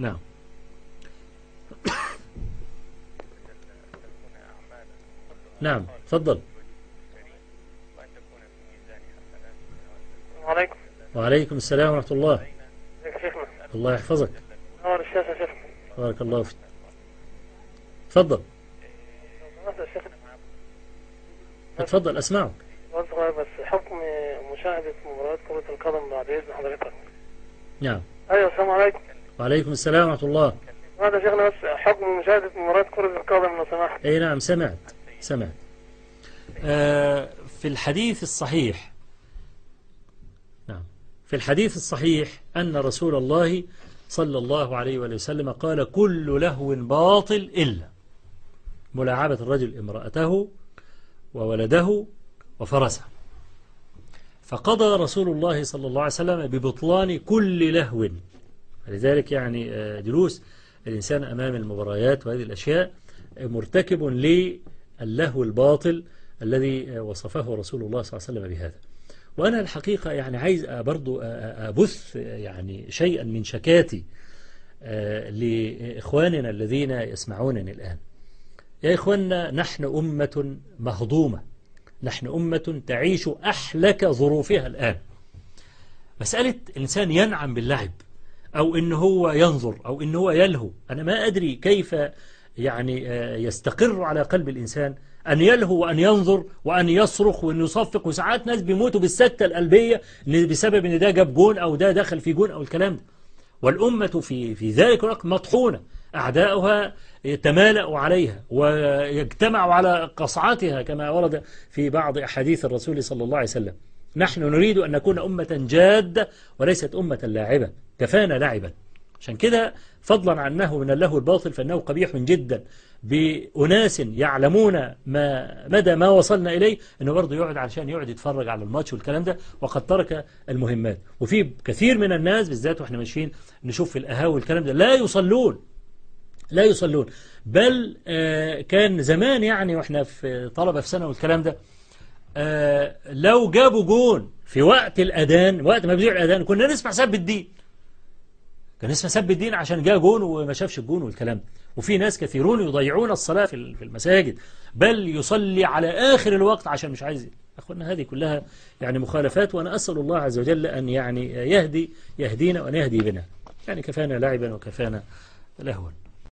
نعم. نعم تفضل. عليكم. وعليكم السلام ورحمة الله. شيخنا الله يحفظك. نور الشاشة يا شيخنا بارك الله فيك. تفضل. اتفضل أسمعك. صغير بس حكم مشاهدة مباريات كرة القدم بعد إذن حضرتك. نعم. أيوة السلام عليكم. وعليكم السلام ورحمة الله. هذا شيخنا بس حكم مشاهدة مباريات كرة القدم لو سمحت. إي نعم سمعت سمعت. آه في الحديث الصحيح نعم في الحديث الصحيح أن رسول الله صلى الله عليه وآله وسلم قال كل لهو باطل إلا. ملاعبة الرجل امرأته وولده وفرسه. فقضى رسول الله صلى الله عليه وسلم ببطلان كل لهو. لذلك يعني آه، جلوس الإنسان أمام المباريات وهذه الأشياء آه، مرتكب للهو الباطل الذي آه، وصفه رسول الله صلى الله عليه وسلم بهذا. وأنا الحقيقة يعني عايز برضو أبث يعني شيئا من شكاتي آه، لإخواننا الذين يسمعونني الآن. يا إخواننا نحن أمة مهضومة. نحن أمة تعيش أحلك ظروفها الآن. مسألة إنسان ينعم باللعب. أو إن هو ينظر أو إن هو يلهو. أنا ما أدري كيف يعني آه، يستقر على قلب الإنسان أن يلهو وأن ينظر وأن يصرخ وأن يصفق. وساعات ناس بيموتوا بالسكتة القلبية بسبب إن ده جاب جون أو ده دخل في جون أو الكلام ده. والأمة في في ذلك الوقت مطحونة. أعداؤها يتمالأوا عليها ويجتمعوا على قصعتها كما ورد في بعض أحاديث الرسول صلى الله عليه وسلم. نحن نريد أن نكون أمة جادة وليست أمة لاعبة. كفانا لعبا عشان كده فضلا عنه من اللهو الباطل فإنه قبيح جدا بأناس يعلمون ما مدى ما وصلنا إليه أنه برضه يقعد علشان يقعد يتفرج على الماتش والكلام ده وقد ترك المهمات. وفي كثير من الناس بالذات وإحنا ماشيين نشوف في القهاوي والكلام ده لا يصلون لا يصلون. بل آه كان زمان يعني وإحنا في طلبة في سنة والكلام ده آه لو جابوا جون في وقت الأذان وقت ما بيذيع الأذان كنا نسمع سب الدين. كان اسمه سب الدين عشان جاء جون وما شافش الجون والكلام ده. وفي ناس كثيرون يضيعون الصلاة في المساجد بل يصلي على آخر الوقت عشان مش عايز أخوانا هذه كلها يعني مخالفات وأنا أسأل الله عز وجل أن يعني يهدي يهدينا وأن يهدي بنا. يعني كفانا لعبا وكفانا لهوا.